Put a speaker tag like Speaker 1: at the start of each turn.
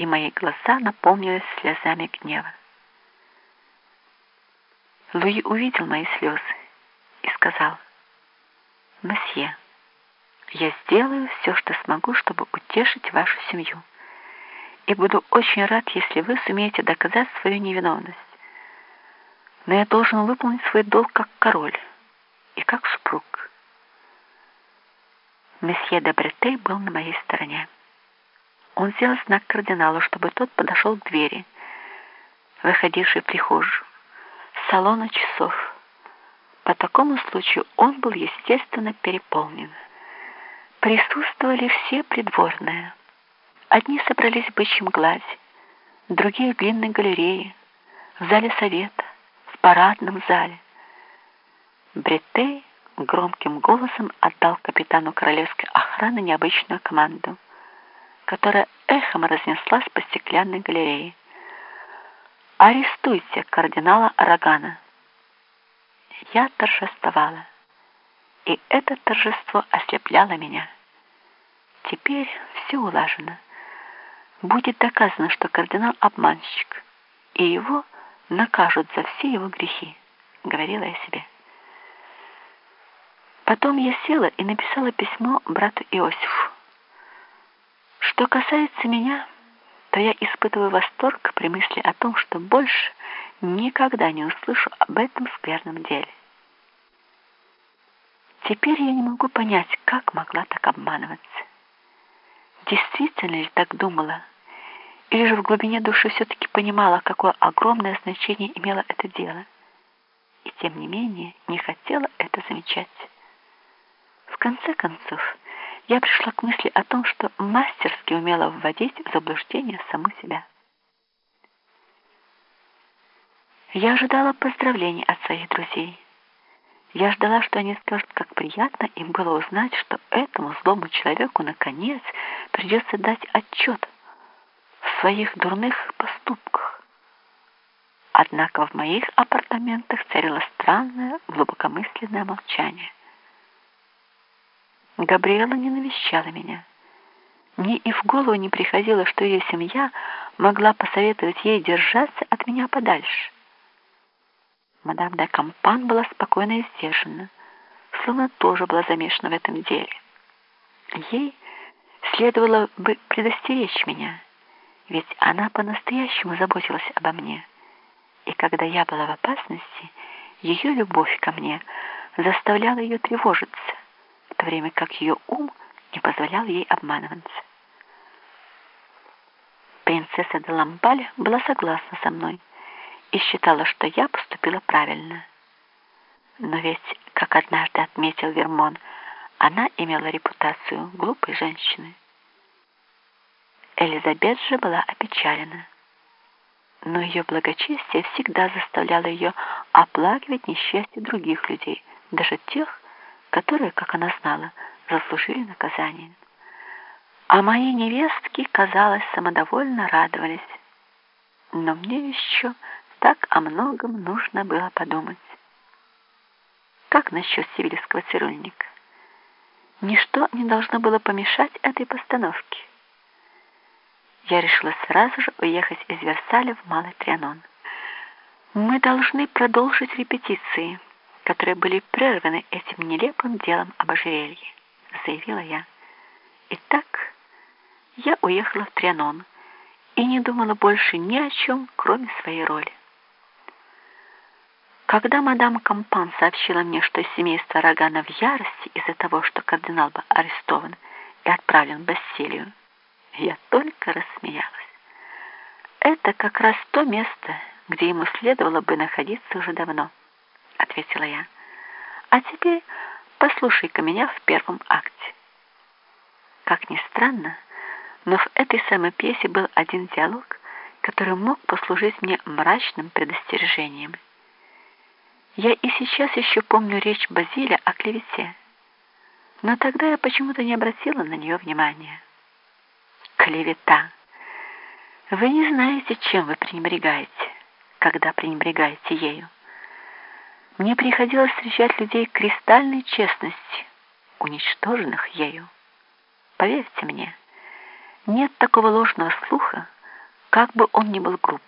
Speaker 1: и мои глаза наполнились слезами гнева. Луи увидел мои слезы и сказал, «Месье, я сделаю все, что смогу, чтобы утешить вашу семью, и буду очень рад, если вы сумеете доказать свою невиновность. Но я должен выполнить свой долг как король и как супруг». Месье де Бретей был на моей стороне. Он сделал знак кардиналу, чтобы тот подошел к двери, выходившей в прихожую, с салона часов. По такому случаю он был, естественно, переполнен. Присутствовали все придворные. Одни собрались в бычьем глазе, другие в длинной галерее, в зале совета, в парадном зале. Бретей громким голосом отдал капитану королевской охраны необычную команду, которая эхом разнеслась по стеклянной галерее. «Арестуйте кардинала Арагана!» Я торжествовала, и это торжество ослепляло меня. Теперь все улажено. Будет доказано, что кардинал обманщик, и его накажут за все его грехи, говорила я себе. Потом я села и написала письмо брату Иосифу. Что касается меня, то я испытываю восторг при мысли о том, что больше никогда не услышу об этом скверном деле. Теперь я не могу понять, как могла так обманываться. Действительно ли так думала? Или же в глубине души все-таки понимала, какое огромное значение имело это дело? И тем не менее не хотела это замечать конце концов, я пришла к мысли о том, что мастерски умела вводить в заблуждение саму себя. Я ожидала поздравлений от своих друзей. Я ждала, что они скажут, как приятно им было узнать, что этому злому человеку, наконец, придется дать отчет в своих дурных поступках. Однако в моих апартаментах царило странное, глубокомысленное молчание. Габриэла не навещала меня. Мне и в голову не приходило, что ее семья могла посоветовать ей держаться от меня подальше. Мадам де Кампан была спокойна и сдержана, словно тоже была замешана в этом деле. Ей следовало бы предостеречь меня, ведь она по-настоящему заботилась обо мне. И когда я была в опасности, ее любовь ко мне заставляла ее тревожиться то время как ее ум не позволял ей обманываться. Принцесса де Ламбаль была согласна со мной и считала, что я поступила правильно. Но ведь, как однажды отметил Вермон, она имела репутацию глупой женщины. Элизабет же была опечалена. Но ее благочестие всегда заставляло ее оплакивать несчастье других людей, даже тех, которые, как она знала, заслужили наказание. А мои невестки, казалось, самодовольно радовались. Но мне еще так о многом нужно было подумать. Как насчет сивильского цирюльника? Ничто не должно было помешать этой постановке. Я решила сразу же уехать из Версаля в Малый Трианон. Мы должны продолжить репетиции которые были прерваны этим нелепым делом об ожерелье, заявила я. Итак, я уехала в Трианон и не думала больше ни о чем, кроме своей роли. Когда мадам Кампан сообщила мне, что семейство Рогана в ярости из-за того, что кардинал был арестован и отправлен в Бастилию, я только рассмеялась. Это как раз то место, где ему следовало бы находиться уже давно ответила я. А теперь послушай-ка меня в первом акте. Как ни странно, но в этой самой пьесе был один диалог, который мог послужить мне мрачным предостережением. Я и сейчас еще помню речь Базиля о клевете, но тогда я почему-то не обратила на нее внимания. Клевета. Вы не знаете, чем вы пренебрегаете, когда пренебрегаете ею. Мне приходилось встречать людей кристальной честности, уничтоженных ею. Поверьте мне, нет такого ложного слуха, как бы он ни был груб.